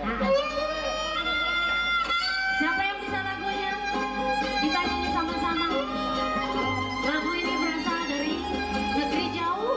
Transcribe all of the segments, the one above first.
Nah. Siapa yang bisa lagunya? Kita nyanyi sama-sama. Lagu ini berasal dari negeri jauh.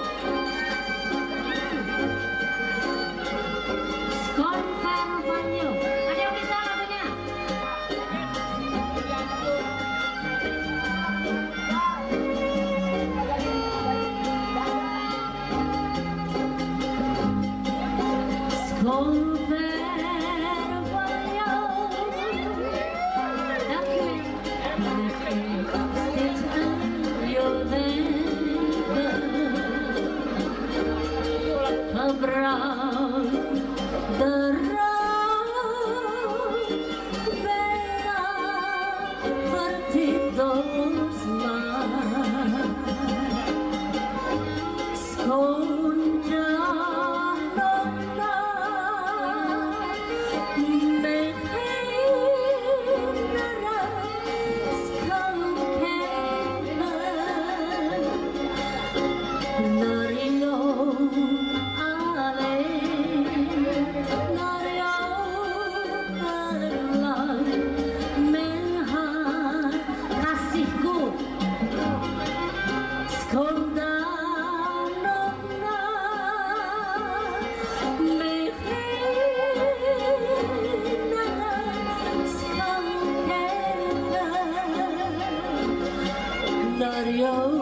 Bisa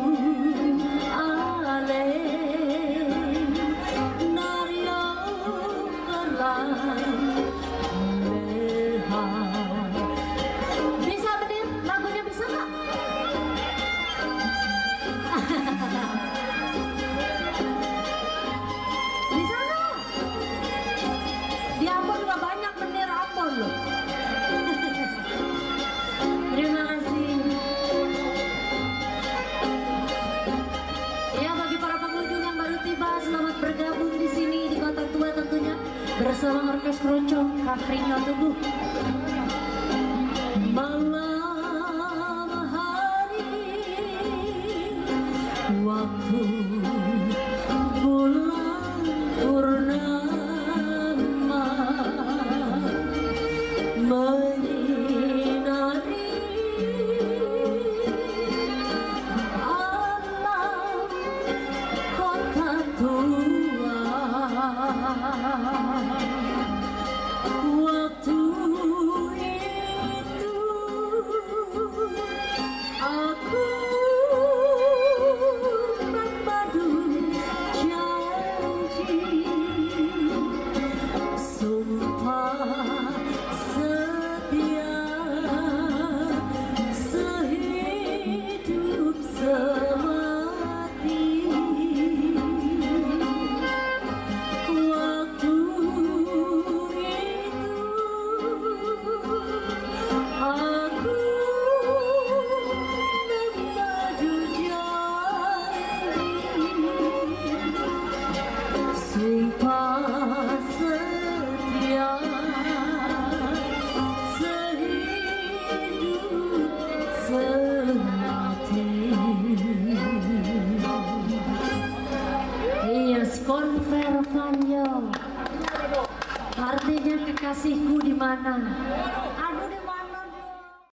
bersama Orkes Keroncong Kafrinyo Tubuh. Malam hari waktu kekasihku di mana?